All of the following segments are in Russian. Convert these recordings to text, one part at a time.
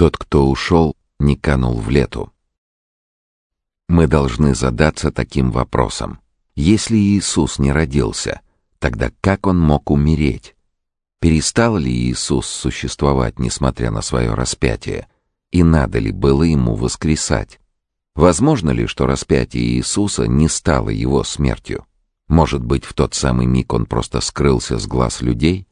Тот, кто ушел, не канул в лету. Мы должны задаться таким вопросом. Если Иисус не родился, тогда как он мог умереть? Перестал ли Иисус существовать, несмотря на свое распятие? И надо ли было ему воскресать? Возможно ли, что распятие Иисуса не стало его смертью? Может быть, в тот самый миг он просто скрылся с глаз людей?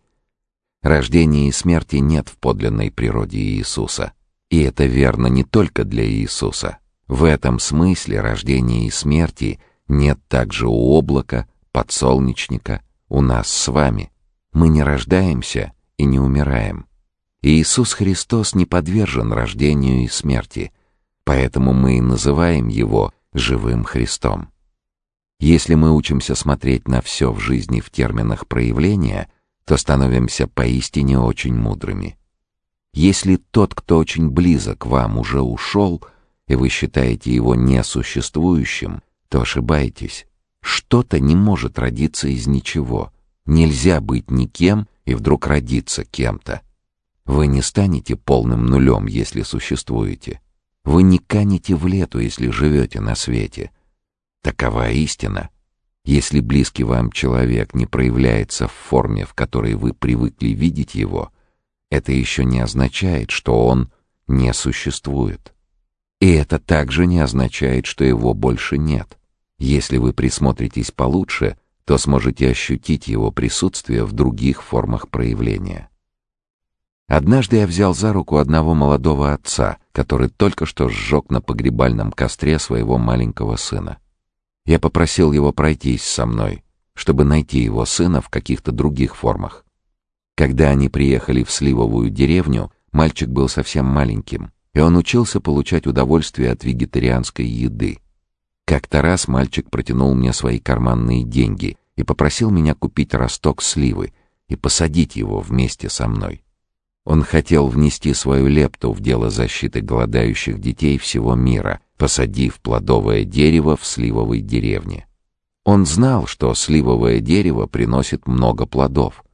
Рождения и смерти нет в подлинной природе Иисуса. И это верно не только для Иисуса. В этом смысле рождения и смерти нет также у облака, подсолнечника, у нас с вами. Мы не рождаемся и не умираем. Иисус Христос не подвержен рождению и смерти, поэтому мы и называем Его живым Христом. Если мы учимся смотреть на все в жизни в терминах проявления, то становимся поистине очень мудрыми. Если тот, кто очень близок вам, уже ушел, и вы считаете его несуществующим, то ошибаетесь. Что-то не может родиться из ничего. Нельзя быть никем и вдруг родиться кем-то. Вы не станете полным нулем, если существуете. Вы не канете в лету, если живете на свете. Такова истина. Если близкий вам человек не проявляется в форме, в которой вы привыкли видеть его — это еще не означает, что он не существует. И это также не означает, что его больше нет. Если вы присмотритесь получше, то сможете ощутить его присутствие в других формах проявления. Однажды я взял за руку одного молодого отца, который только что сжег на погребальном костре своего маленького сына. Я попросил его пройтись со мной, чтобы найти его сына в каких-то других формах. Когда они приехали в Сливовую деревню, мальчик был совсем маленьким, и он учился получать удовольствие от вегетарианской еды. Как-то раз мальчик протянул мне свои карманные деньги и попросил меня купить росток сливы и посадить его вместе со мной. Он хотел внести свою лепту в дело защиты голодающих детей всего мира, посадив плодовое дерево в сливовой деревне. Он знал, что сливовое дерево приносит много плодов,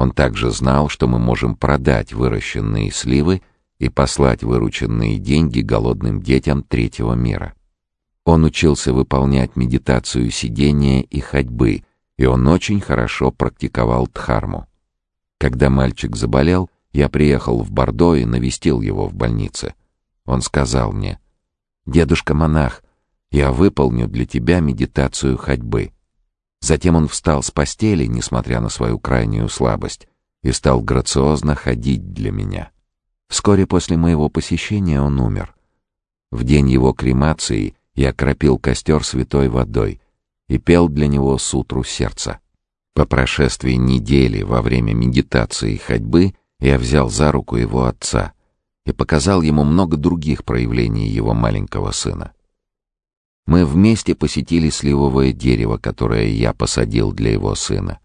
он также знал, что мы можем продать выращенные сливы и послать вырученные деньги голодным детям третьего мира. Он учился выполнять медитацию сидения и ходьбы, и он очень хорошо практиковал дхарму. Когда мальчик заболел, я приехал в Бордо и навестил его в больнице. Он сказал мне, «Дедушка-монах, я выполню для тебя медитацию ходьбы». Затем он встал с постели, несмотря на свою крайнюю слабость, и стал грациозно ходить для меня. Вскоре после моего посещения он умер. В день его кремации я кропил костер святой водой и пел для него сутру сердца. По прошествии недели во время медитации и ходьбы я взял за руку его отца и показал ему много других проявлений его маленького сына. Мы вместе посетили сливовое дерево, которое я посадил для его сына.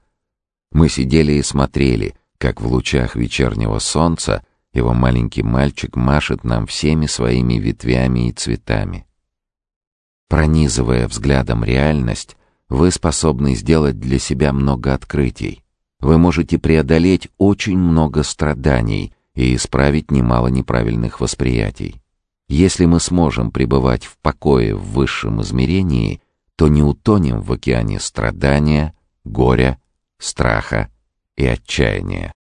Мы сидели и смотрели, как в лучах вечернего солнца его маленький мальчик машет нам всеми своими ветвями и цветами. Пронизывая взглядом реальность, вы способны сделать для себя много открытий. Вы можете преодолеть очень много страданий и исправить немало неправильных восприятий. Если мы сможем пребывать в покое в высшем измерении, то не утонем в океане страдания, горя, страха и отчаяния.